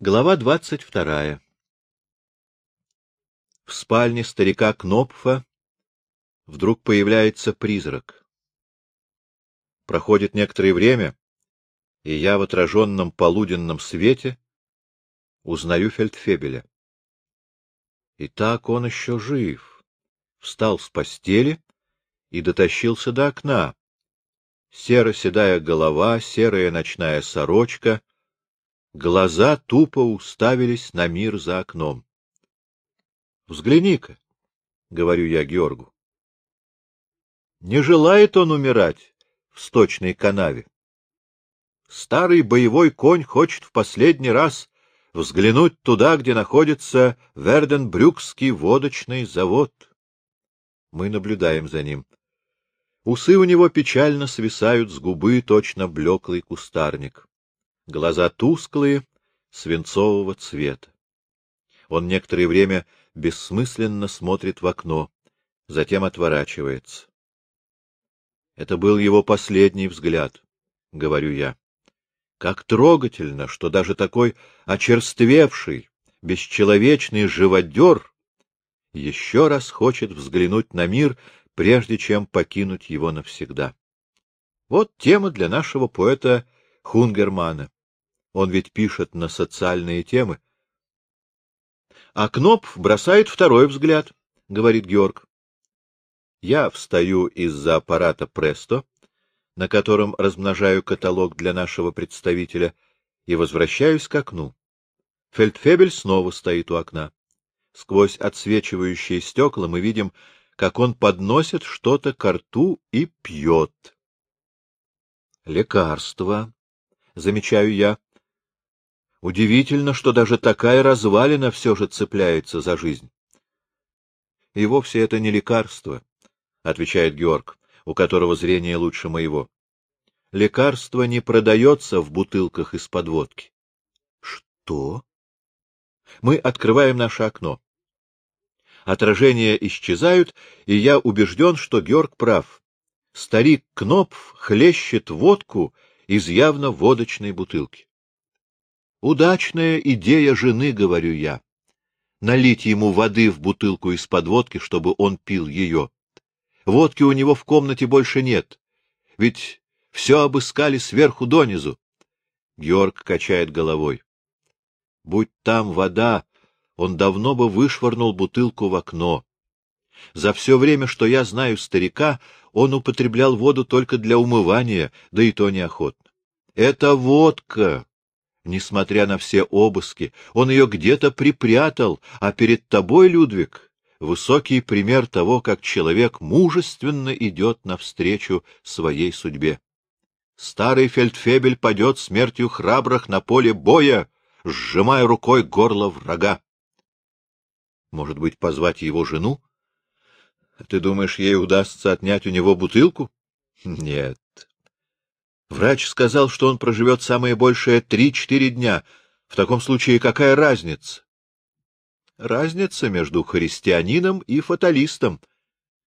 Глава двадцать вторая В спальне старика Кнопфа вдруг появляется призрак. Проходит некоторое время, и я в отраженном полуденном свете узнаю Фельдфебеля. И так он еще жив. Встал с постели и дотащился до окна. Серо-седая голова, серая ночная сорочка, глаза тупо уставились на мир за окном. — Взгляни-ка, — говорю я Георгу. Не желает он умирать в сточной канаве. Старый боевой конь хочет в последний раз взглянуть туда, где находится Верденбрюкский водочный завод. Мы наблюдаем за ним. Усы у него печально свисают с губы, точно блеклый кустарник. Глаза тусклые, свинцового цвета. Он некоторое время бессмысленно смотрит в окно, затем отворачивается. Это был его последний взгляд, — говорю я. Как трогательно, что даже такой очерствевший, бесчеловечный живодер еще раз хочет взглянуть на мир, прежде чем покинуть его навсегда. Вот тема для нашего поэта Хунгермана. Он ведь пишет на социальные темы. А Кнопф бросает второй взгляд, — говорит Георг. Я встаю из-за аппарата Престо, на котором размножаю каталог для нашего представителя, и возвращаюсь к окну. Фельдфебель снова стоит у окна. Сквозь отсвечивающие стекла мы видим, как он подносит что-то к рту и пьет. Лекарство, замечаю я. Удивительно, что даже такая развалина все же цепляется за жизнь. И вовсе это не лекарство, — отвечает Георг, у которого зрение лучше моего. Лекарство не продается в бутылках из-под водки. Что? Мы открываем наше окно. Отражения исчезают, и я убежден, что Георг прав. Старик Кнопф хлещет водку из явно водочной бутылки. Удачная идея жены, говорю я. Налить ему воды в бутылку из подводки, чтобы он пил ее. Водки у него в комнате больше нет. Ведь все обыскали сверху донизу. Георг качает головой. Будь там вода, он давно бы вышвырнул бутылку в окно. За все время, что я знаю старика, он употреблял воду только для умывания, да и то неохотно. Это водка, Несмотря на все обыски, он ее где-то припрятал, а перед тобой, Людвиг, высокий пример того, как человек мужественно идет навстречу своей судьбе. Старый фельдфебель падет смертью храбрых на поле боя, сжимая рукой горло врага. Может быть, позвать его жену? Ты думаешь, ей удастся отнять у него бутылку? Нет, Врач сказал, что он проживет самое большее три-четыре дня. В таком случае какая разница? Разница между христианином и фаталистом.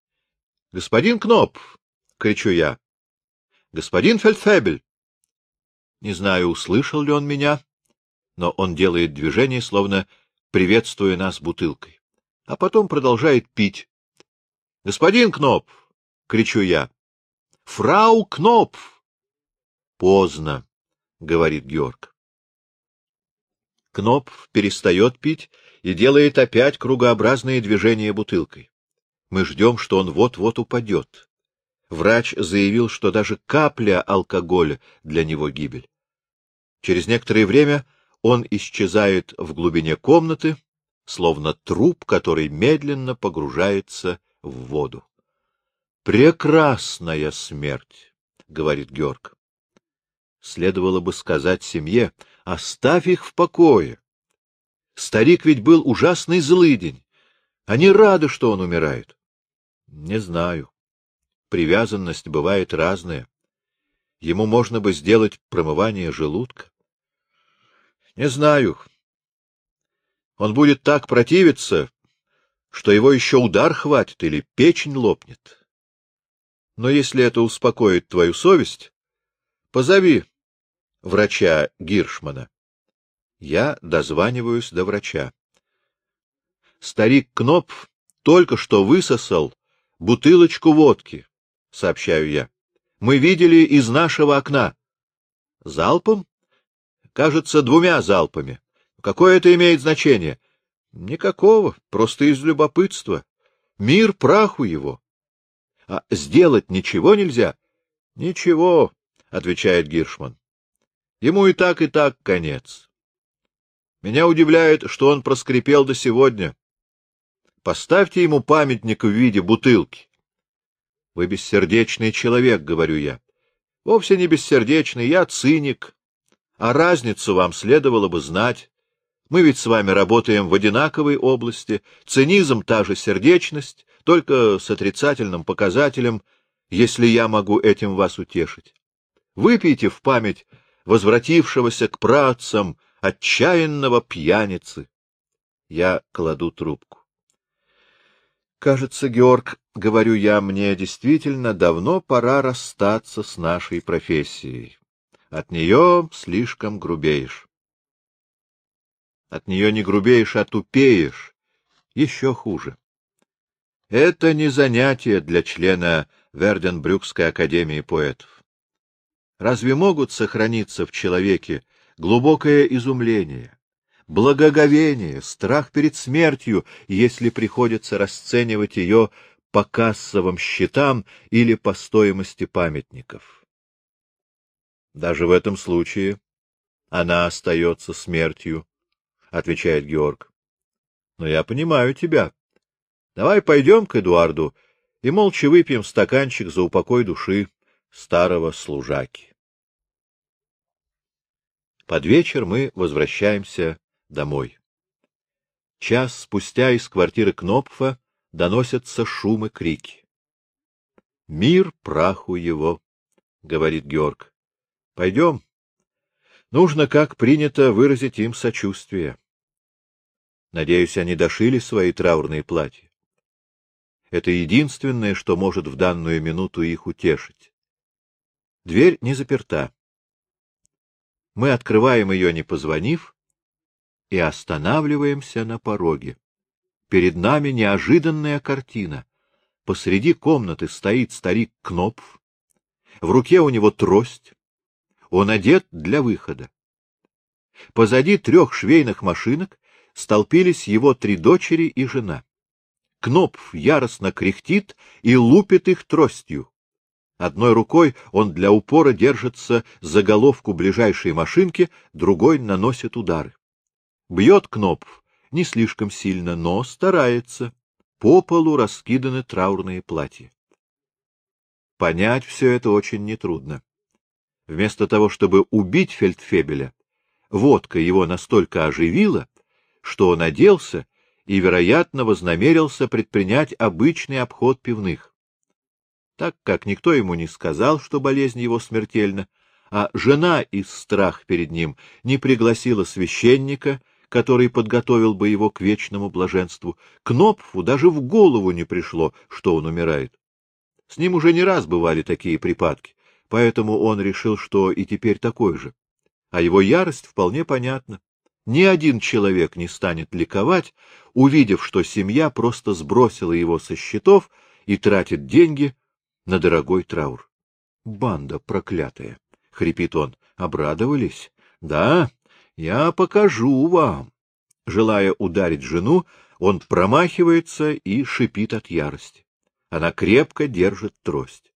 — Господин Кноп! — кричу я. — Господин Фельдфебель! Не знаю, услышал ли он меня, но он делает движение, словно приветствуя нас бутылкой, а потом продолжает пить. — Господин Кноп! — кричу я. — Фрау Кнопф! Поздно, — говорит Георг. Кнопф перестает пить и делает опять кругообразные движения бутылкой. Мы ждем, что он вот-вот упадет. Врач заявил, что даже капля алкоголя для него гибель. Через некоторое время он исчезает в глубине комнаты, словно труп, который медленно погружается в воду. «Прекрасная смерть!» — говорит Георг. Следовало бы сказать семье, оставь их в покое. Старик ведь был ужасный злыдень. Они рады, что он умирает. Не знаю. Привязанность бывает разная. Ему можно бы сделать промывание желудка. Не знаю. Он будет так противиться, что его еще удар хватит или печень лопнет. Но если это успокоит твою совесть, позови врача Гиршмана. Я дозваниваюсь до врача. Старик Кнопф только что высосал бутылочку водки, — сообщаю я. Мы видели из нашего окна. Залпом? Кажется, двумя залпами. Какое это имеет значение? Никакого, просто из любопытства. Мир праху его. А сделать ничего нельзя? Ничего, — отвечает Гиршман. Ему и так, и так конец. Меня удивляет, что он проскрипел до сегодня. Поставьте ему памятник в виде бутылки. Вы бессердечный человек, — говорю я. Вовсе не бессердечный, я циник. А разницу вам следовало бы знать. Мы ведь с вами работаем в одинаковой области. Цинизм — та же сердечность, только с отрицательным показателем, если я могу этим вас утешить. Выпейте в память возвратившегося к працам отчаянного пьяницы. Я кладу трубку. Кажется, Георг, говорю я, мне действительно давно пора расстаться с нашей профессией. От нее слишком грубеешь. От нее не грубеешь, а тупеешь. Еще хуже. Это не занятие для члена Верденбрюкской академии поэтов. Разве могут сохраниться в человеке глубокое изумление, благоговение, страх перед смертью, если приходится расценивать ее по кассовым счетам или по стоимости памятников. Даже в этом случае она остается смертью, — отвечает Георг. — Но я понимаю тебя. Давай пойдем к Эдуарду и молча выпьем стаканчик за упокой души старого служаки. Под вечер мы возвращаемся домой. Час спустя из квартиры Кнопфа доносятся шумы, крики. — Мир праху его, — говорит Георг. — Пойдем. Нужно, как принято, выразить им сочувствие. Надеюсь, они дошили свои траурные платья. Это единственное, что может в данную минуту их утешить. Дверь не заперта. Мы открываем ее, не позвонив, и останавливаемся на пороге. Перед нами неожиданная картина. Посреди комнаты стоит старик Кнопф, в руке у него трость, он одет для выхода. Позади трех швейных машинок столпились его три дочери и жена. Кнопф яростно кряхтит и лупит их тростью. Одной рукой он для упора держится за головку ближайшей машинки, другой наносит удары. Бьет Кнопф не слишком сильно, но старается. По полу раскиданы траурные платья. Понять все это очень нетрудно. Вместо того, чтобы убить Фельдфебеля, водка его настолько оживила, что он оделся и, вероятно, вознамерился предпринять обычный обход пивных. Так как никто ему не сказал, что болезнь его смертельна, а жена из страх перед ним не пригласила священника, который подготовил бы его к вечному блаженству, Кнопфу даже в голову не пришло, что он умирает. С ним уже не раз бывали такие припадки, поэтому он решил, что и теперь такой же. А его ярость вполне понятна. Ни один человек не станет ликовать, увидев, что семья просто сбросила его со счетов и тратит деньги на дорогой траур. — Банда проклятая! — хрипит он. — Обрадовались? — Да, я покажу вам. Желая ударить жену, он промахивается и шипит от ярости. Она крепко держит трость.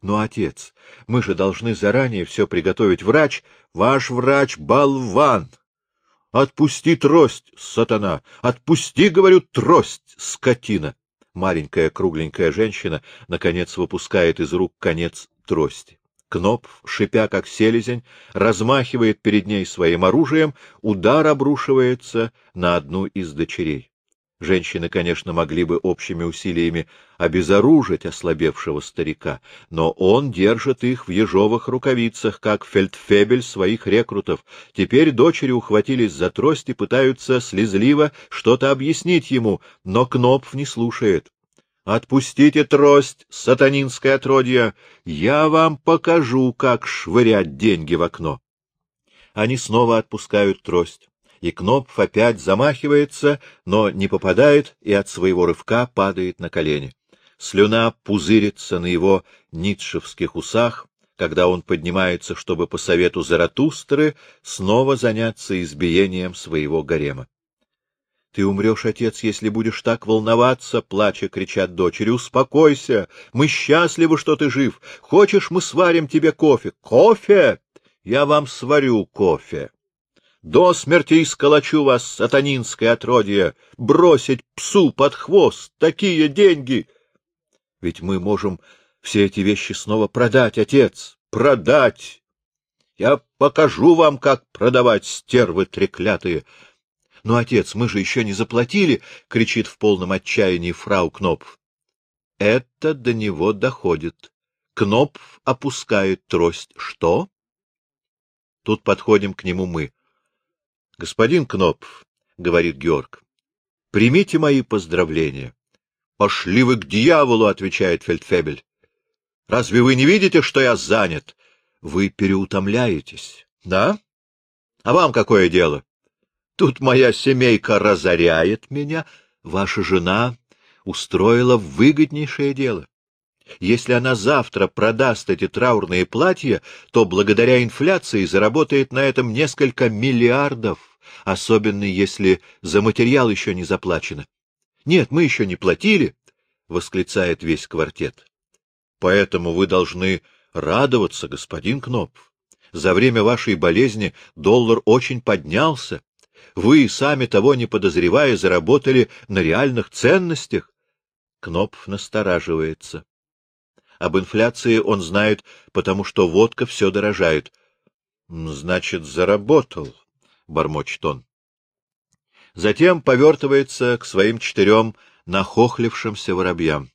Но, отец, мы же должны заранее все приготовить. Врач, ваш врач — болван! Отпусти трость, сатана! Отпусти, говорю, трость, скотина! Маленькая кругленькая женщина, наконец, выпускает из рук конец трости. Кнопф, шипя как селезень, размахивает перед ней своим оружием, удар обрушивается на одну из дочерей. Женщины, конечно, могли бы общими усилиями обезоружить ослабевшего старика, но он держит их в ежовых рукавицах, как фельдфебель своих рекрутов. Теперь дочери ухватились за трость и пытаются слезливо что-то объяснить ему, но Кнопф не слушает. Отпустите трость, сатанинское отродье, я вам покажу, как швырять деньги в окно. Они снова отпускают трость, и Кнопф опять замахивается, но не попадает и от своего рывка падает на колени. Слюна пузырится на его ницшевских усах, когда он поднимается, чтобы по совету Заратустры снова заняться избиением своего гарема. — Ты умрешь, отец, если будешь так волноваться, — плача кричат дочери. — Успокойся, мы счастливы, что ты жив. Хочешь, мы сварим тебе кофе? — Кофе? Я вам сварю кофе. До смерти исколочу вас, сатанинское отродье, бросить псу под хвост. Такие деньги! Ведь мы можем все эти вещи снова продать, отец. Продать! Я покажу вам, как продавать стервы треклятые. — Но, отец, мы же еще не заплатили! — кричит в полном отчаянии фрау Кнопф. Это до него доходит. Кнопф опускает трость. — Что? Тут подходим к нему мы. — Господин Кнопф, — говорит Георг, — примите мои поздравления. — Пошли вы к дьяволу, — отвечает Фельдфебель. — Разве вы не видите, что я занят? Вы переутомляетесь. — Да? А вам какое дело? Тут моя семейка разоряет меня. Ваша жена устроила выгоднейшее дело. Если она завтра продаст эти траурные платья, то благодаря инфляции заработает на этом несколько миллиардов, особенно если за материал еще не заплачено. Нет, мы еще не платили, — восклицает весь квартет. Поэтому вы должны радоваться, господин Кнопф. За время вашей болезни доллар очень поднялся, вы, сами того не подозревая, заработали на реальных ценностях. Кнопф настораживается. Об инфляции он знает, потому что водка все дорожает. — Значит, заработал, — бормочет он. Затем повертывается к своим четырем нахохлившимся воробьям.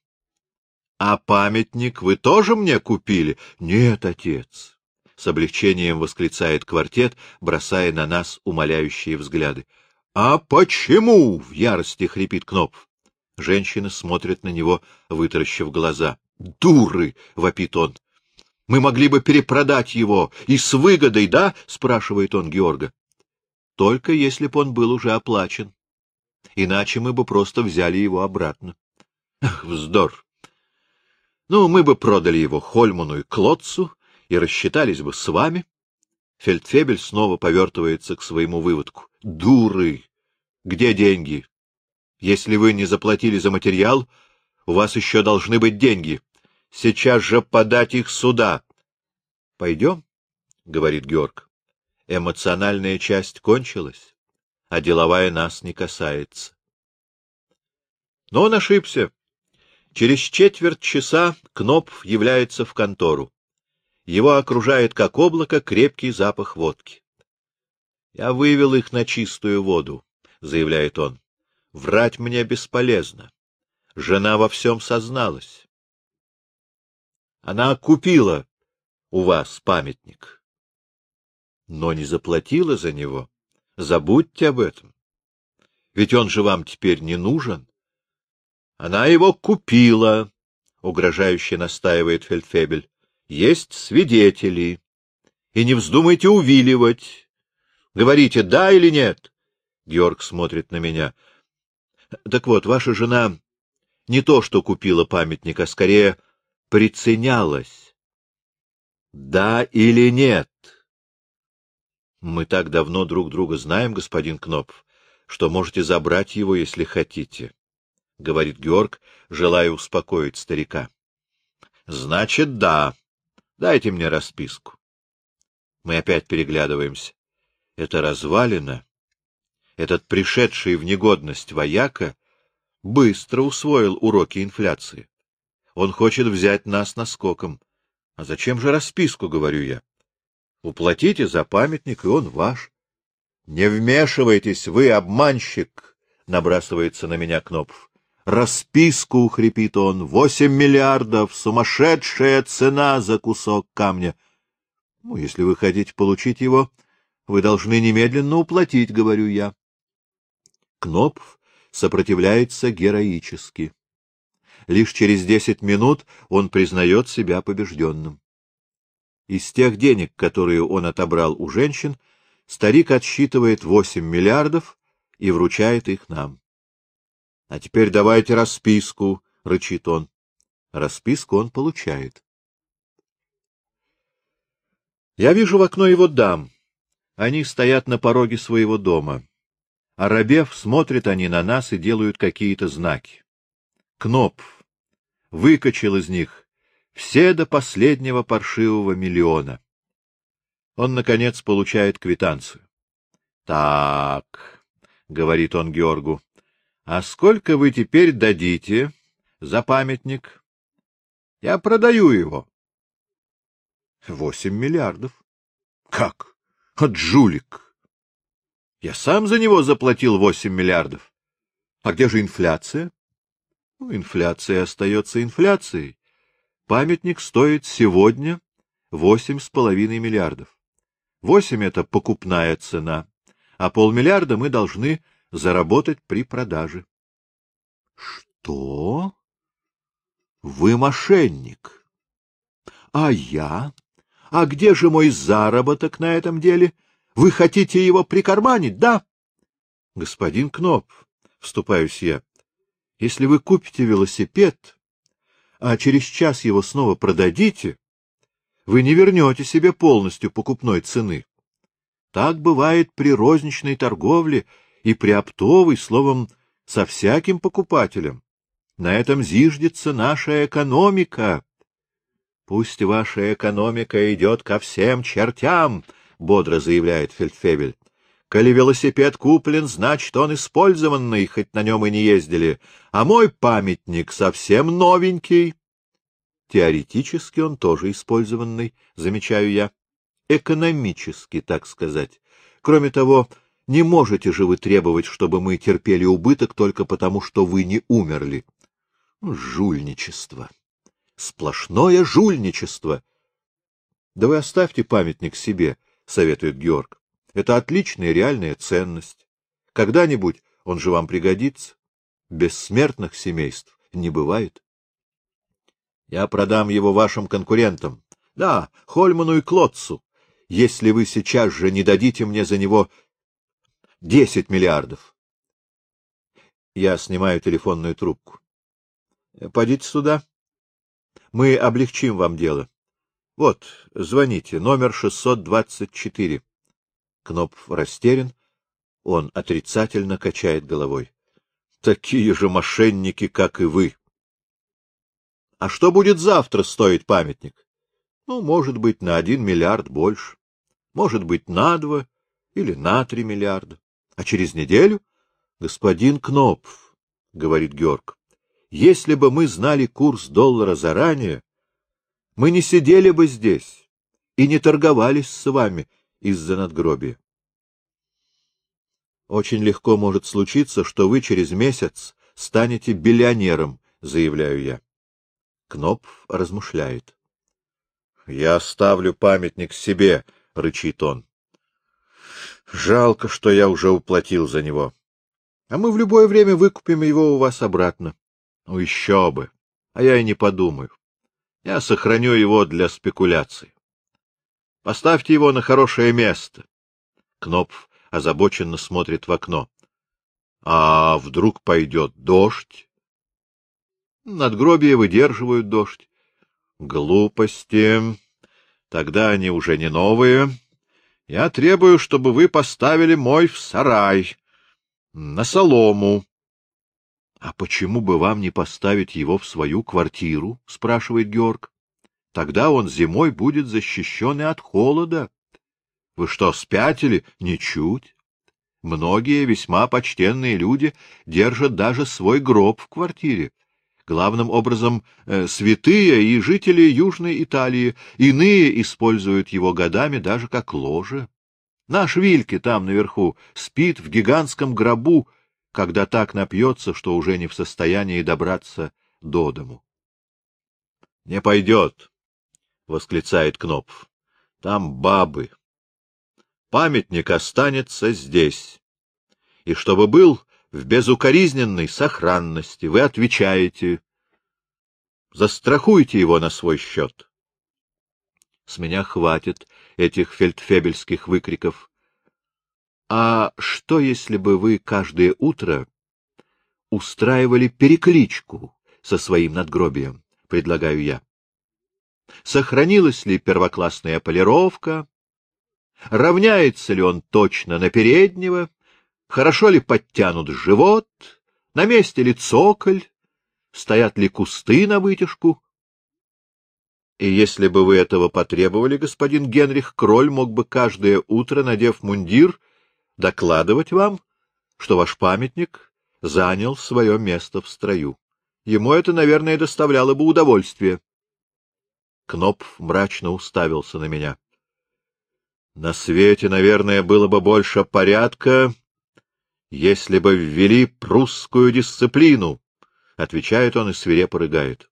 — А памятник вы тоже мне купили? — Нет, отец с облегчением восклицает квартет, бросая на нас умоляющие взгляды. — А почему? — в ярости хрипит Кнопф. Женщины смотрят на него, вытаращив глаза. — Дуры! — вопит он. — Мы могли бы перепродать его. И с выгодой, да? — спрашивает он Георга. — Только если б он был уже оплачен. Иначе мы бы просто взяли его обратно. Ах, вздор! Ну, мы бы продали его Хольману и Клотцу, и рассчитались бы с вами. Фельдфебель снова повертывается к своему выводку. Дуры! Где деньги? Если вы не заплатили за материал, у вас еще должны быть деньги. Сейчас же подать их сюда. — Пойдем, — говорит Георг. Эмоциональная часть кончилась, а деловая нас не касается. Но он ошибся. Через четверть часа Кнопф является в контору. Его окружает, как облако, крепкий запах водки. — Я вывел их на чистую воду, — заявляет он. — Врать мне бесполезно. Жена во всем созналась. Она купила у вас памятник, но не заплатила за него. Забудьте об этом. Ведь он же вам теперь не нужен. Она его купила, — угрожающе настаивает Фельдфебель есть свидетели. И не вздумайте увиливать. Говорите, да или нет? Георг смотрит на меня. Так вот, ваша жена не то что купила памятник, а скорее приценялась. Да или нет? Мы так давно друг друга знаем, господин Кнопф, что можете забрать его, если хотите, — говорит Георг, желая успокоить старика. — Значит, да, Дайте мне расписку. Мы опять переглядываемся. Это развалина. Этот пришедший в негодность вояка быстро усвоил уроки инфляции. Он хочет взять нас наскоком. А зачем же расписку, говорю я? Уплатите за памятник, и он ваш. Не вмешивайтесь, вы обманщик, набрасывается на меня Кнопф. Расписку, — хрипит он, — восемь миллиардов, сумасшедшая цена за кусок камня. Ну, если вы хотите получить его, вы должны немедленно уплатить, — говорю я. Кнопф сопротивляется героически. Лишь через десять минут он признает себя побежденным. Из тех денег, которые он отобрал у женщин, Старик отсчитывает восемь миллиардов и вручает их нам. — А теперь давайте расписку, — рычит он. Расписку он получает. Я вижу в окно его дам. Они стоят на пороге своего дома. Арабев смотрят они на нас и делают какие-то знаки. Кнопф выкачал из них все до последнего паршивого миллиона. Он, наконец, получает квитанцию. — Так, — говорит он Георгу, — а сколько вы теперь дадите за памятник? — Я продаю его. — Восемь миллиардов. — Как? От жулик. Я сам за него заплатил восемь миллиардов. А где же инфляция? Ну, инфляция остается инфляцией. Памятник стоит сегодня восемь с половиной миллиардов. Восемь — это покупная цена, а полмиллиарда мы должны заработать при продаже. — Что? Вы мошенник. А я? А где же мой заработок на этом деле? Вы хотите его прикарманить, да? Господин Кноп, вступаюсь я, если вы купите велосипед, а через час его снова продадите, вы не вернете себе полностью покупной цены. Так бывает при розничной торговле и при оптовой, словом, со всяким покупателем. На этом зиждется наша экономика. Пусть ваша экономика идет ко всем чертям, — бодро заявляет Фельдфебель. Коли велосипед куплен, значит, он использованный, хоть на нем и не ездили, а мой памятник совсем новенький. Теоретически он тоже использованный, замечаю я. Экономически, так сказать. Кроме того, не можете же вы требовать, чтобы мы терпели убыток только потому, что вы не умерли. Жульничество. Сплошное жульничество. Да вы оставьте памятник себе, советует Георг. Это отличная реальная ценность. Когда-нибудь он же вам пригодится. Бессмертных семейств не бывает. Я продам его вашим конкурентам. Да, Хольману и Клотцу, если вы сейчас же не дадите мне за него десять миллиардов. Я снимаю телефонную трубку. Пойдите сюда. Мы облегчим вам дело. Вот, звоните, номер 624. Кнопф растерян, он отрицательно качает головой. Такие же мошенники, как и вы. А что будет завтра стоить памятник? Ну, может быть, на один миллиард больше. Может быть, на два или на три миллиарда. А через неделю? Господин Кнопф, — говорит Георг, — если бы мы знали курс доллара заранее, мы не сидели бы здесь и не торговались с вами из-за надгробия. Очень легко может случиться, что вы через месяц станете биллионером, заявляю я. Кнопф размышляет. — Я оставлю памятник себе, — рычит он. — Жалко, что я уже уплатил за него. А мы в любое время выкупим его у вас обратно. Ну, еще бы. А я и не подумаю. Я сохраню его для спекуляций. Поставьте его на хорошее место. Кнопф озабоченно смотрит в окно. А вдруг пойдет дождь? Надгробия выдерживают дождь. Глупости. Тогда они уже не новые. Я требую, чтобы вы поставили мой в сарай, на солому. — А почему бы вам не поставить его в свою квартиру? — спрашивает Георг. — Тогда он зимой будет защищен и от холода. Вы что, спятили? Ничуть. Многие весьма почтенные люди держат даже свой гроб в квартире главным образом э, святые и жители Южной Италии, иные используют его годами даже как ложе. Наш Вильке там наверху спит в гигантском гробу, когда так напьется, что уже не в состоянии добраться до дому. — Не пойдет, — восклицает Кнопф. — Там бабы. Памятник останется здесь. И чтобы был в безукоризненной сохранности. Вы отвечаете. Застрахуйте его на свой счет. С меня хватит этих фельдфебельских выкриков. — А что, если бы вы каждое утро устраивали перекличку со своим надгробием? — предлагаю я. Сохранилась ли первоклассная полировка? Равняется ли он точно на переднего? Хорошо ли подтянут живот? На месте ли цоколь? Стоят ли кусты на вытяжку? И если бы вы этого потребовали, господин Генрих Кроль мог бы каждое утро, надев мундир, докладывать вам, что ваш памятник занял свое место в строю. Ему это, наверное, доставляло бы удовольствие. Кнопф мрачно уставился на меня. На свете, наверное, было бы больше порядка, если бы ввели прусскую дисциплину, — отвечает он и свирепо рыгает.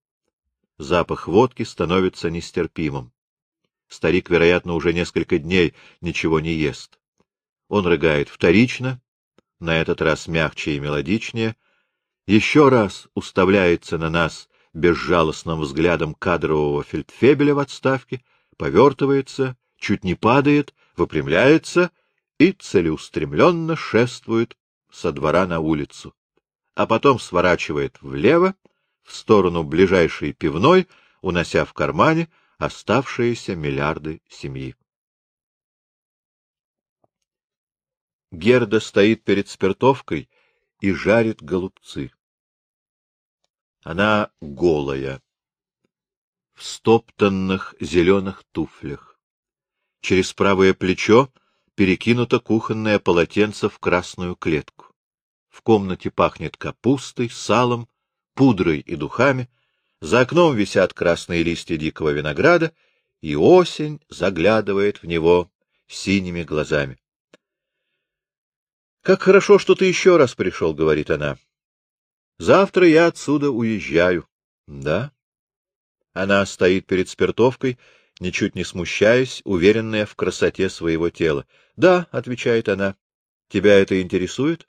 Запах водки становится нестерпимым. Старик, вероятно, уже несколько дней ничего не ест. Он рыгает вторично, на этот раз мягче и мелодичнее, еще раз уставляется на нас безжалостным взглядом кадрового фельдфебеля в отставке, повертывается, чуть не падает, выпрямляется и целеустремленно шествует со двора на улицу, а потом сворачивает влево, в сторону ближайшей пивной, унося в кармане оставшиеся миллиарды семьи. Герда стоит перед спиртовкой и жарит голубцы. Она голая, в стоптанных зеленых туфлях. Через правое плечо перекинуто кухонное полотенце в красную клетку. В комнате пахнет капустой, салом, пудрой и духами. За окном висят красные листья дикого винограда, и осень заглядывает в него синими глазами. — Как хорошо, что ты еще раз пришел, — говорит она. — Завтра я отсюда уезжаю. — Да? Она стоит перед спиртовкой, ничуть не смущаясь, уверенная в красоте своего тела. — Да, — отвечает она. — Тебя это интересует?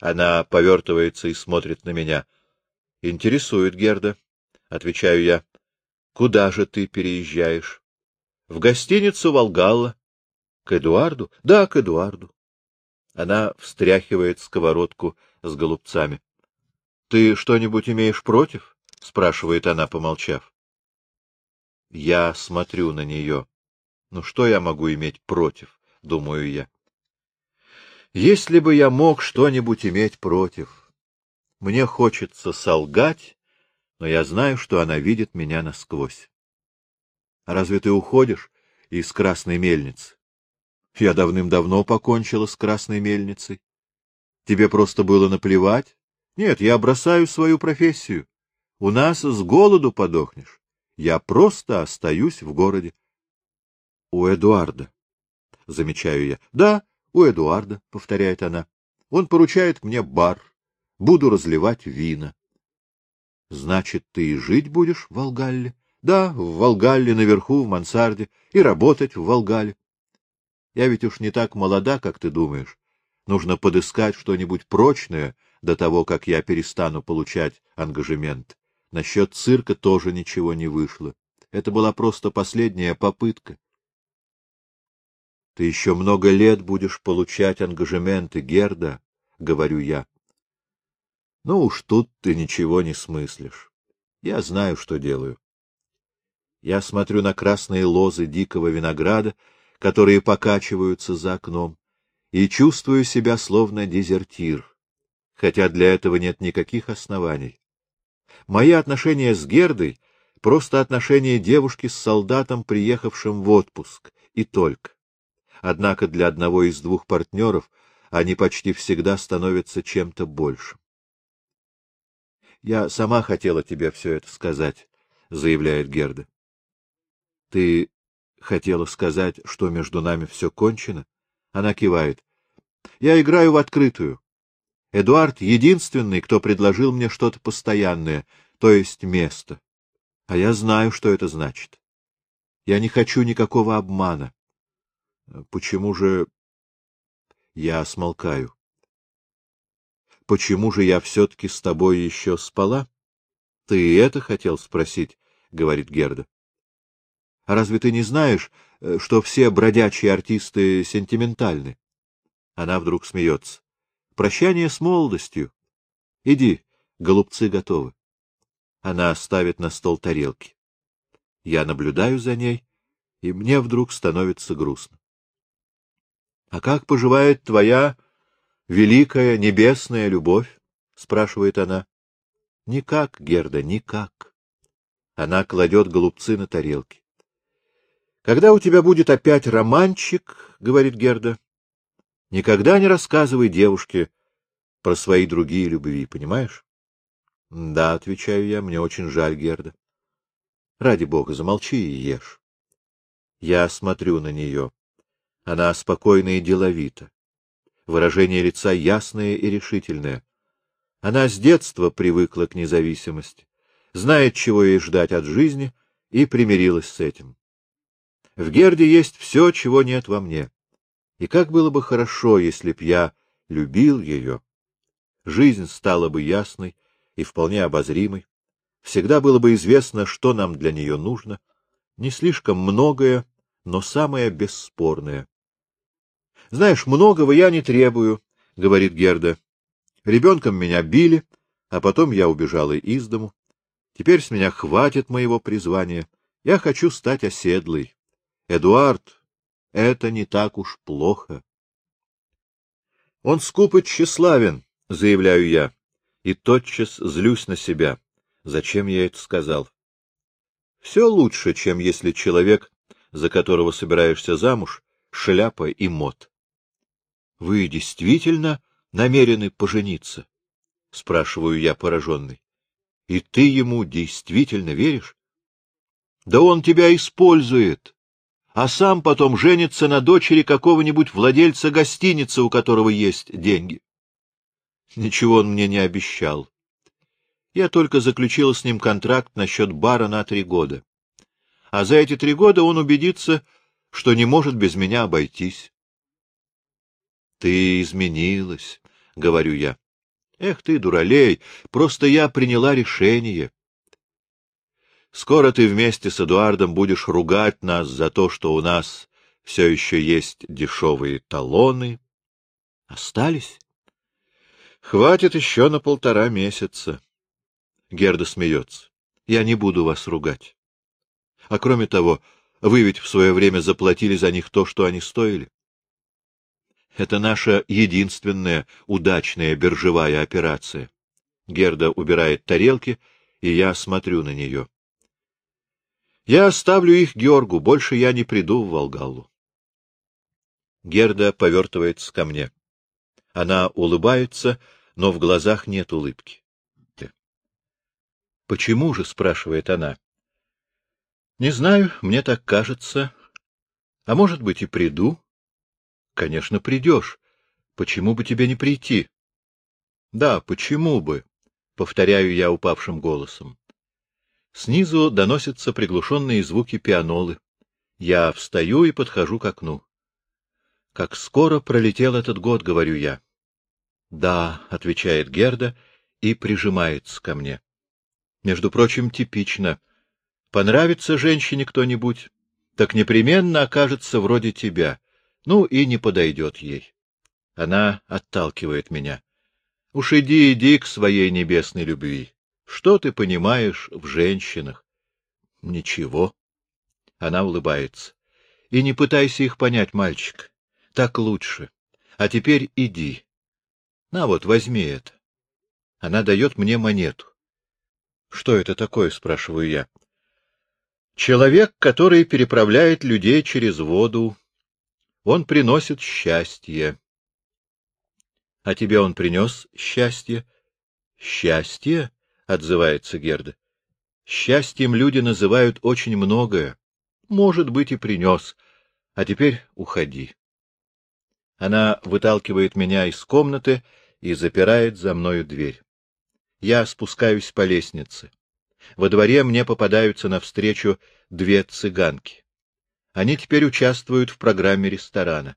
Она повертывается и смотрит на меня. — Интересует, Герда, — отвечаю я. — Куда же ты переезжаешь? — В гостиницу Волгалла. — К Эдуарду? — Да, к Эдуарду. Она встряхивает сковородку с голубцами. — Ты что-нибудь имеешь против? — спрашивает она, помолчав. Я смотрю на нее. Ну что я могу иметь против, думаю я. Если бы я мог что-нибудь иметь против. Мне хочется солгать, но я знаю, что она видит меня насквозь. Разве ты уходишь из красной мельницы? Я давным-давно покончила с красной мельницей. Тебе просто было наплевать? Нет, я бросаю свою профессию. У нас с голоду подохнешь. Я просто остаюсь в городе. — У Эдуарда, — замечаю я. — Да, у Эдуарда, — повторяет она. — Он поручает мне бар. Буду разливать вина. — Значит, ты и жить будешь в Волгалле? — Да, в Волгалле, наверху, в мансарде, и работать в Волгале. Я ведь уж не так молода, как ты думаешь. Нужно подыскать что-нибудь прочное до того, как я перестану получать ангажемент. Насчет цирка тоже ничего не вышло. Это была просто последняя попытка. Ты еще много лет будешь получать ангажементы, Герда, — говорю я. Ну уж тут ты ничего не смыслишь. Я знаю, что делаю. Я смотрю на красные лозы дикого винограда, которые покачиваются за окном, и чувствую себя словно дезертир, хотя для этого нет никаких оснований. Мои отношения с Гердой — просто отношения девушки с солдатом, приехавшим в отпуск, и только. Однако для одного из двух партнеров они почти всегда становятся чем-то большим. — Я сама хотела тебе все это сказать, — заявляет Герда. — Ты хотела сказать, что между нами все кончено? Она кивает. — Я играю в открытую. Эдуард — единственный, кто предложил мне что-то постоянное, то есть место. А я знаю, что это значит. Я не хочу никакого обмана. Почему же... Я смолкаю. Почему же я все-таки с тобой еще спала? Ты это хотел спросить, — говорит Герда. А разве ты не знаешь, э, что все бродячие артисты сентиментальны? Она вдруг смеется. Прощание с молодостью. Иди, голубцы готовы. Она ставит на стол тарелки. Я наблюдаю за ней, и мне вдруг становится грустно. — А как поживает твоя великая небесная любовь? — спрашивает она. — Никак, Герда, никак. Она кладет голубцы на тарелки. — Когда у тебя будет опять романчик, — говорит Герда, — никогда не рассказывай девушке про свои другие любви, понимаешь? — Да, — отвечаю я, — мне очень жаль, Герда. Ради бога, замолчи и ешь. Я смотрю на нее. Она спокойна и деловита. Выражение лица ясное и решительное. Она с детства привыкла к независимости, знает, чего ей ждать от жизни, и примирилась с этим. В Герде есть все, чего нет во мне. И как было бы хорошо, если б я любил ее. Жизнь стала бы ясной и вполне обозримой. Всегда было бы известно, что нам для нее нужно. Не слишком многое, но самое бесспорное. — Знаешь, многого я не требую, — говорит Герда. Ребенком меня били, а потом я убежала из дому. Теперь с меня хватит моего призвания. Я хочу стать оседлой. Эдуард, это не так уж плохо. Он скуп и тщеславен, — заявляю я, и тотчас злюсь на себя. Зачем я это сказал? Все лучше, чем если человек, за которого собираешься замуж, шляпа и мод. — Вы действительно намерены пожениться? — спрашиваю я пораженный. — И ты ему действительно веришь? — Да он тебя использует, а сам потом женится на дочери какого-нибудь владельца гостиницы, у которого есть деньги. Ничего он мне не обещал. Я только заключил с ним контракт насчет бара на три года. А за эти три года он убедится, что не может без меня обойтись. — Ты изменилась, — говорю я. — Эх ты, дуралей, просто я приняла решение. Скоро ты вместе с Эдуардом будешь ругать нас за то, что у нас все еще есть дешевые талоны. Остались? Хватит еще на полтора месяца. Герда смеется. Я не буду вас ругать. А кроме того, вы ведь в свое время заплатили за них то, что они стоили. Это наша единственная удачная биржевая операция. Герда убирает тарелки, и я смотрю на нее. Я оставлю их Георгу, больше я не приду в Волгалу. Герда повертывается ко мне. Она улыбается, но в глазах нет улыбки. — Почему же? — спрашивает она. — Не знаю, мне так кажется. А может быть, и приду. Конечно, придешь. Почему бы тебе не прийти? — Да, почему бы? — повторяю я упавшим голосом. Снизу доносятся приглушенные звуки пианолы. Я встаю и подхожу к окну. Как скоро пролетел этот год, говорю я. — Да, — отвечает Герда и прижимается ко мне. Между прочим, типично. Понравится женщине кто-нибудь, так непременно окажется вроде тебя ну и не подойдет ей. Она отталкивает меня. Уж иди, иди к своей небесной любви. Что ты понимаешь в женщинах? Ничего. Она улыбается. И не пытайся их понять, мальчик. Так лучше. А теперь иди. На вот, возьми это. Она дает мне монету. Что это такое, спрашиваю я. Человек, который переправляет людей через воду, он приносит счастье. — А тебе он принес счастье? — Счастье? — отзывается Герда. — Счастьем люди называют очень многое. Может быть, и принес. А теперь уходи. Она выталкивает меня из комнаты и запирает за мною дверь. Я спускаюсь по лестнице. Во дворе мне попадаются навстречу две цыганки. Они теперь участвуют в программе ресторана.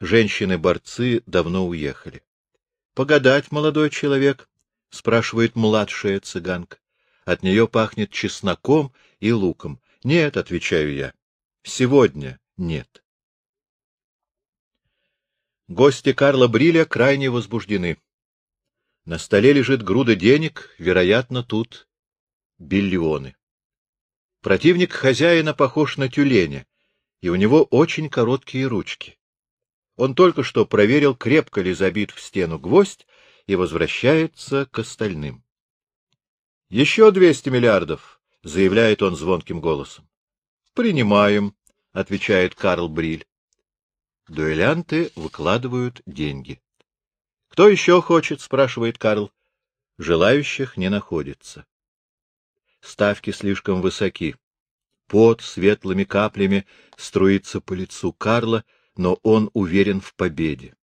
Женщины-борцы давно уехали. — Погадать, молодой человек? — спрашивает младшая цыганка. От нее пахнет чесноком и луком. — Нет, — отвечаю я. — Сегодня нет. Гости Карла Бриля крайне возбуждены. На столе лежит груда денег, вероятно, тут биллионы. Противник хозяина похож на тюленя, и у него очень короткие ручки. Он только что проверил, крепко ли забит в стену гвоздь, и возвращается к остальным. — Еще двести миллиардов, — заявляет он звонким голосом. — Принимаем, — отвечает Карл Бриль. Дуэлянты выкладывают деньги. — Кто еще хочет? — спрашивает Карл. Желающих не находится. Ставки слишком высоки. Пот светлыми каплями струится по лицу Карла, но он уверен в победе.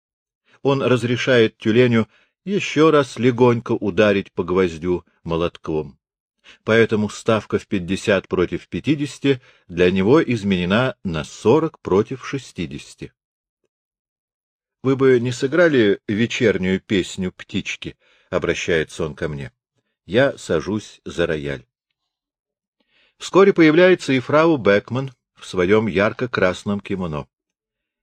Он разрешает тюленю еще раз легонько ударить по гвоздю молотком. Поэтому ставка в 50 против 50 для него изменена на 40 против 60. Вы бы не сыграли вечернюю песню «Птички», — обращается он ко мне. Я сажусь за рояль. Вскоре появляется и фрау Бекман в своем ярко-красном кимоно.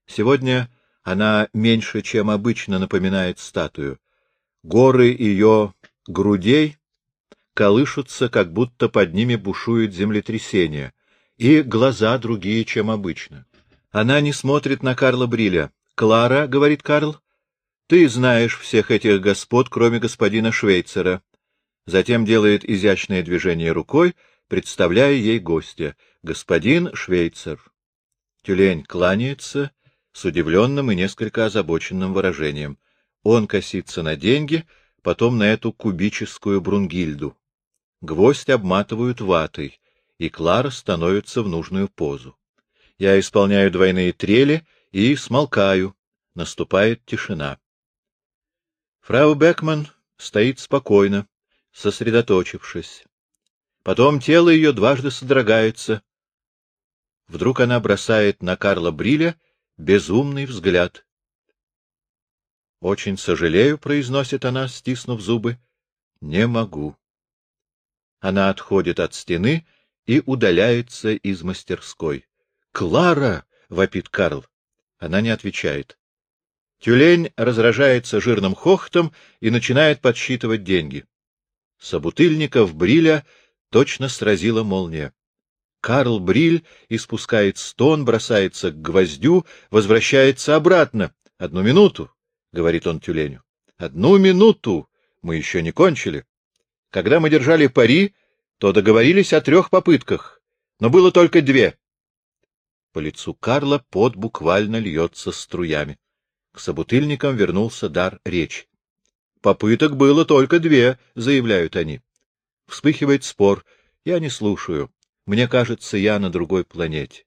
Сегодня она меньше, чем обычно, напоминает статую. Горы ее грудей колышутся, как будто под ними бушует землетрясение, и глаза другие, чем обычно. Она не смотрит на Карла Бриля. «Клара», — говорит Карл, — «ты знаешь всех этих господ, кроме господина Швейцера». Затем делает изящное движение рукой, представляя ей гостя, господин Швейцер. Тюлень кланяется с удивленным и несколько озабоченным выражением. Он косится на деньги, потом на эту кубическую брунгильду. Гвоздь обматывают ватой, и Клара становится в нужную позу. Я исполняю двойные трели и смолкаю. Наступает тишина. Фрау Бекман стоит спокойно, сосредоточившись. Потом тело ее дважды содрогается. Вдруг она бросает на Карла Бриля безумный взгляд. Очень сожалею, — произносит она, стиснув зубы. — Не могу. Она отходит от стены и удаляется из мастерской. «Клара — вопит Карл. Она не отвечает. Тюлень разражается жирным хохотом и начинает подсчитывать деньги. Собутыльников Бриля точно сразила молния. Карл Бриль испускает стон, бросается к гвоздю, возвращается обратно. Одну минуту говорит он тюленю. — Одну минуту! Мы еще не кончили. Когда мы держали пари, то договорились о трех попытках, но было только две. По лицу Карла пот буквально льется струями. К собутыльникам вернулся дар речи. Попыток было только две, заявляют они. Вспыхивает спор. Я не слушаю. Мне кажется, я на другой планете.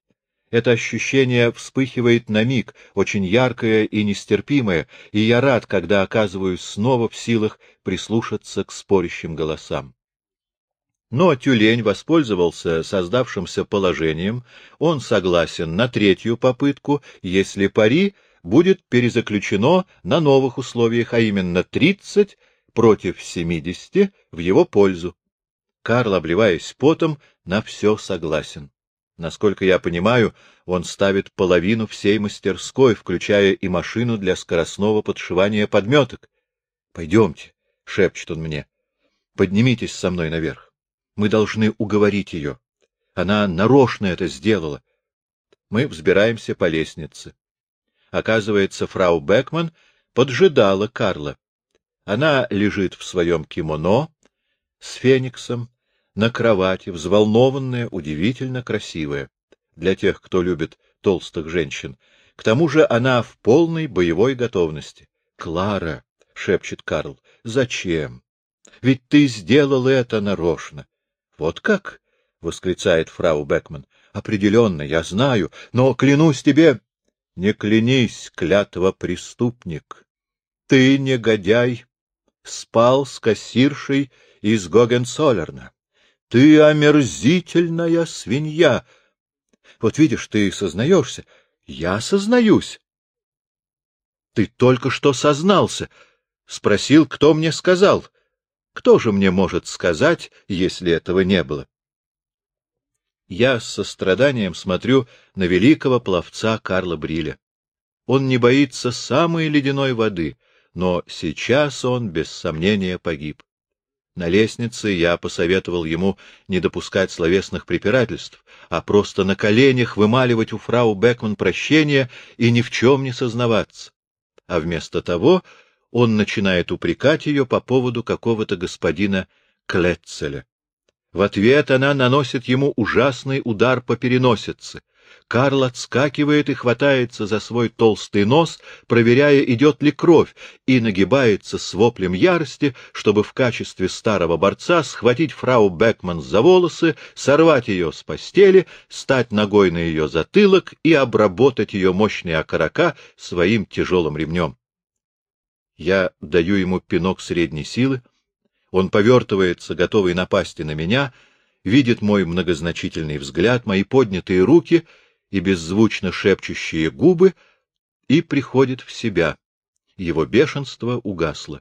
Это ощущение вспыхивает на миг, очень яркое и нестерпимое, и я рад, когда оказываюсь снова в силах прислушаться к спорящим голосам. Но тюлень воспользовался создавшимся положением, он согласен на третью попытку, если пари будет перезаключено на новых условиях, а именно 30 против 70 в его пользу. Карл, обливаясь потом, на все согласен. Насколько я понимаю, он ставит половину всей мастерской, включая и машину для скоростного подшивания подметок. — Пойдемте, — шепчет он мне, — поднимитесь со мной наверх. Мы должны уговорить ее. Она нарочно это сделала. Мы взбираемся по лестнице. Оказывается, фрау Бекман поджидала Карла. Она лежит в своем кимоно с фениксом, на кровати, взволнованная, удивительно красивая, для тех, кто любит толстых женщин. К тому же она в полной боевой готовности. — Клара, — шепчет Карл, — зачем? Ведь ты сделал это нарочно. — Вот как? — восклицает фрау Бекман. — Определенно, я знаю, но клянусь тебе... — Не клянись, клятва преступник. Ты, негодяй, спал с кассиршей из Гогенцоллерна. Ты омерзительная свинья! Вот видишь, ты сознаешься. Я сознаюсь. Ты только что сознался. Спросил, кто мне сказал. Кто же мне может сказать, если этого не было? Я с состраданием смотрю на великого пловца Карла Бриля. Он не боится самой ледяной воды, но сейчас он, без сомнения, погиб. На лестнице я посоветовал ему не допускать словесных препирательств, а просто на коленях вымаливать у фрау Бекман прощения и ни в чем не сознаваться. А вместо того он начинает упрекать ее по поводу какого-то господина Клетцеля. В ответ она наносит ему ужасный удар по переносице. Карл отскакивает и хватается за свой толстый нос, проверяя, идет ли кровь, и нагибается с воплем ярости, чтобы в качестве старого борца схватить фрау Бекман за волосы, сорвать ее с постели, стать ногой на ее затылок и обработать ее мощные окорока своим тяжелым ремнем. Я даю ему пинок средней силы, он повертывается, готовый напасть на меня, видит мой многозначительный взгляд, мои поднятые руки — и беззвучно шепчущие губы, и приходит в себя. Его бешенство угасло.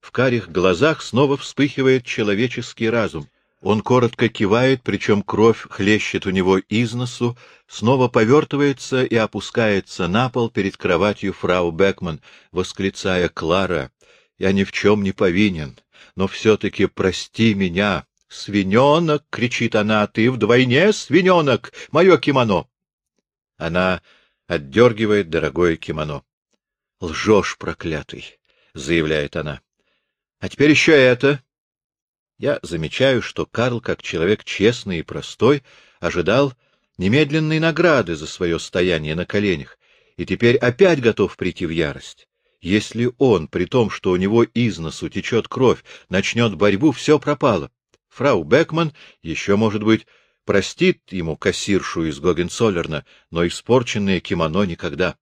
В карих глазах снова вспыхивает человеческий разум. Он коротко кивает, причем кровь хлещет у него из носу, снова повертывается и опускается на пол перед кроватью фрау Бекман, восклицая «Клара, я ни в чем не повинен, но все-таки прости меня, «Свиненок!» — кричит она. «Ты вдвойне свиненок! Мое кимоно!» Она отдергивает дорогое кимоно. «Лжешь, проклятый!» — заявляет она. «А теперь еще это!» Я замечаю, что Карл, как человек честный и простой, ожидал немедленной награды за свое стояние на коленях, и теперь опять готов прийти в ярость. Если он, при том, что у него из носу течет кровь, начнет борьбу, все пропало. Фрау Бекман еще, может быть, простит ему кассиршу из Гогенцоллерна, но испорченное кимоно никогда.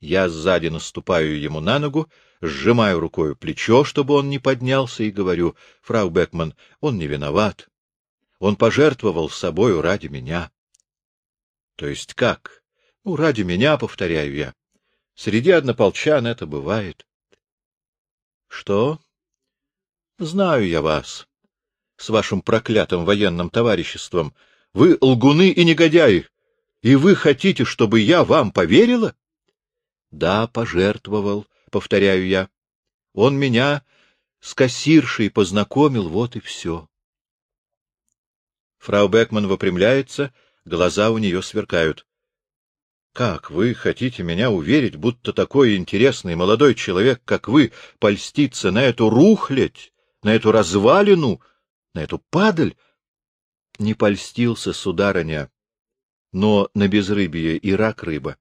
Я сзади наступаю ему на ногу, сжимаю рукою плечо, чтобы он не поднялся, и говорю, фрау Бекман, он не виноват. Он пожертвовал собою ради меня. То есть как? Ну, ради меня, повторяю я. Среди однополчан это бывает. Что? Знаю я вас с вашим проклятым военным товариществом. Вы лгуны и негодяи, и вы хотите, чтобы я вам поверила? Да, пожертвовал, повторяю я. Он меня с кассиршей познакомил, вот и все. Фрау Бекман выпрямляется, глаза у нее сверкают. — Как вы хотите меня уверить, будто такой интересный молодой человек, как вы, польстится на эту рухлядь, на эту развалину, на эту падаль, не польстился, сударыня, но на безрыбье и рак рыба.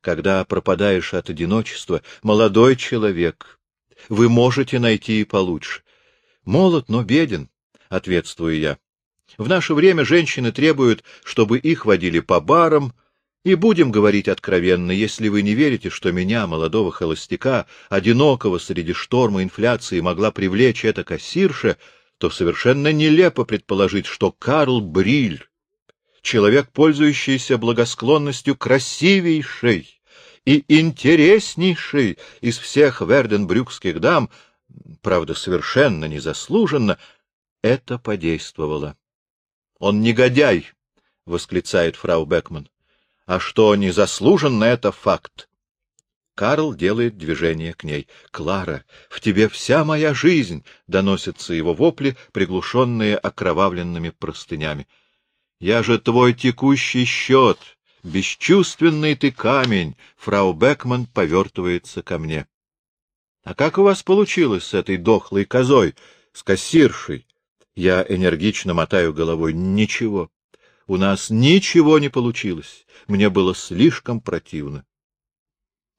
Когда пропадаешь от одиночества, молодой человек, вы можете найти и получше. Молод, но беден, — ответствую я. В наше время женщины требуют, чтобы их водили по барам, и будем говорить откровенно, если вы не верите, что меня, молодого холостяка, одинокого среди шторма инфляции, могла привлечь эта кассирша, — то совершенно нелепо предположить, что Карл Бриль, человек, пользующийся благосклонностью красивейшей и интереснейшей из всех верденбрюкских дам, правда, совершенно незаслуженно, это подействовало. — Он негодяй! — восклицает фрау Бекман. — А что незаслуженно — это факт. Карл делает движение к ней. — Клара, в тебе вся моя жизнь! — доносятся его вопли, приглушенные окровавленными простынями. — Я же твой текущий счет! Бесчувственный ты камень! Фрау Бекман повертывается ко мне. — А как у вас получилось с этой дохлой козой, с кассиршей? Я энергично мотаю головой. — Ничего. У нас ничего не получилось. Мне было слишком противно. —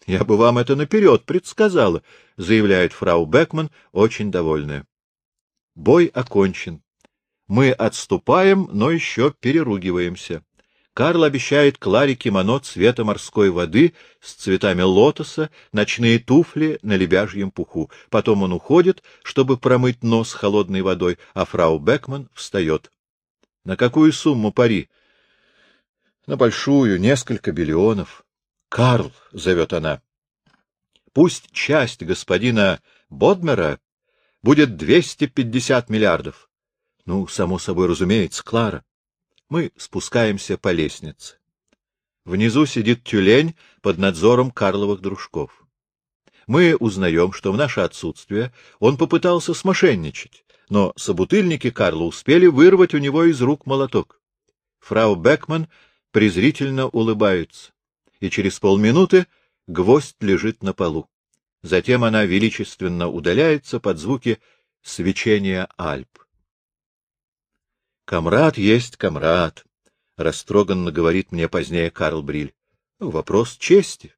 Я бы вам это наперед предсказала, — заявляет фрау Бекман, очень довольная. Бой окончен. Мы отступаем, но еще переругиваемся. Карл обещает Кларе кимоно цвета морской воды с цветами лотоса, ночные туфли на лебяжьем пуху. Потом он уходит, чтобы промыть нос холодной водой, а фрау Бекман встает. — На какую сумму пари? — На большую, несколько биллионов. Карл, — зовет она, — пусть часть господина Бодмера будет 250 миллиардов. Ну, само собой разумеется, Клара. Мы спускаемся по лестнице. Внизу сидит тюлень под надзором Карловых дружков. Мы узнаем, что в наше отсутствие он попытался смошенничать, но собутыльники Карла успели вырвать у него из рук молоток. Фрау Бекман презрительно улыбается, и через полминуты гвоздь лежит на полу. Затем она величественно удаляется под звуки свечения Альп. Камрад есть камрад, — растроганно говорит мне позднее Карл Бриль. Ну, вопрос чести.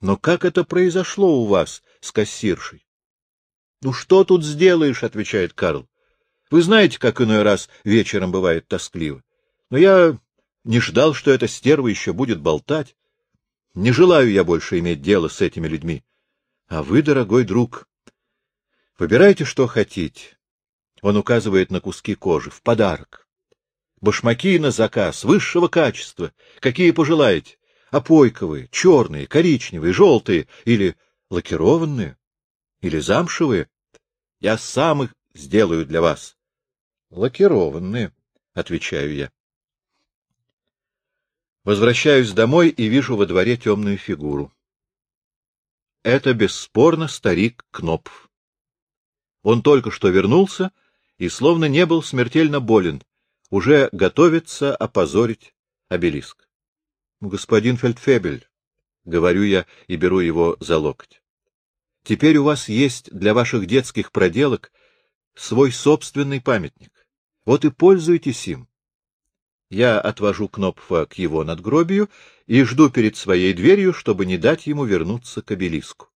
Но как это произошло у вас с кассиршей? — Ну что тут сделаешь, — отвечает Карл. — Вы знаете, как иной раз вечером бывает тоскливо. Но я не ждал, что эта стерва еще будет болтать. Не желаю я больше иметь дело с этими людьми. А вы, дорогой друг, выбирайте, что хотите. Он указывает на куски кожи. В подарок. Башмаки на заказ, высшего качества. Какие пожелаете? Опойковые, черные, коричневые, желтые или лакированные? Или замшевые? Я сам их сделаю для вас. Лакированные, — отвечаю я. Возвращаюсь домой и вижу во дворе темную фигуру. Это бесспорно старик Кнопф. Он только что вернулся и словно не был смертельно болен, уже готовится опозорить обелиск. — Господин Фельдфебель, — говорю я и беру его за локоть, — теперь у вас есть для ваших детских проделок свой собственный памятник. Вот и пользуйтесь им. Я отвожу Кнопфа к его надгробию и жду перед своей дверью, чтобы не дать ему вернуться к обелиску.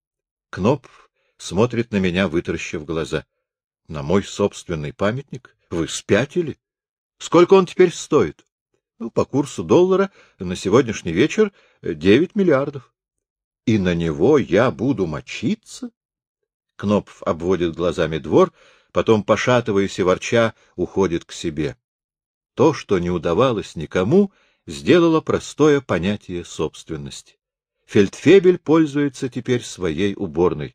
Кнопф смотрит на меня, вытаращив глаза. — На мой собственный памятник? Вы спятили? Сколько он теперь стоит? Ну, по курсу доллара на сегодняшний вечер девять миллиардов. И на него я буду мочиться? Кнопф обводит глазами двор, потом, пошатываясь и ворча, уходит к себе. То, что не удавалось никому, сделало простое понятие собственности. Фельдфебель пользуется теперь своей уборной.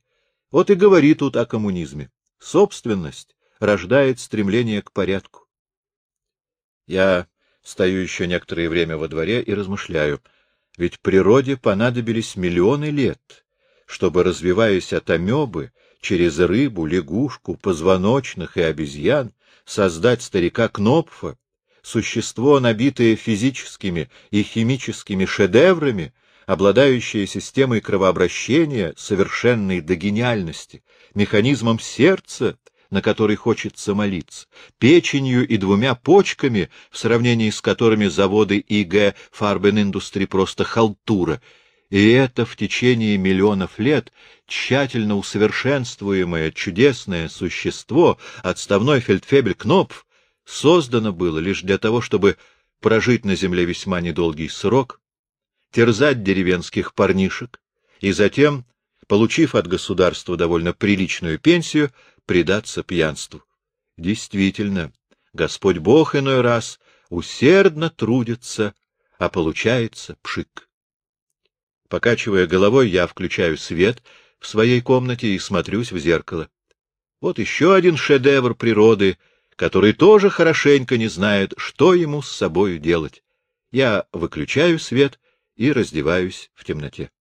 Вот и говорит тут о коммунизме. Собственность рождает стремление к порядку. Я стою еще некоторое время во дворе и размышляю. Ведь природе понадобились миллионы лет, чтобы, развиваясь от амебы, через рыбу, лягушку, позвоночных и обезьян, создать старика Кнопфа, существо, набитое физическими и химическими шедеврами, обладающее системой кровообращения, совершенной до гениальности, механизмом сердца, на который хочется молиться, печенью и двумя почками, в сравнении с которыми заводы ИГ Фарбен Индустри просто халтура, и это в течение миллионов лет тщательно усовершенствуемое чудесное существо, отставной фельдфебель Кнопф, создано было лишь для того, чтобы прожить на земле весьма недолгий срок, терзать деревенских парнишек и затем, получив от государства довольно приличную пенсию, предаться пьянству. Действительно, Господь Бог иной раз усердно трудится, а получается пшик. Покачивая головой, я включаю свет в своей комнате и смотрюсь в зеркало. Вот еще один шедевр природы — который тоже хорошенько не знает, что ему с собою делать. Я выключаю свет и раздеваюсь в темноте.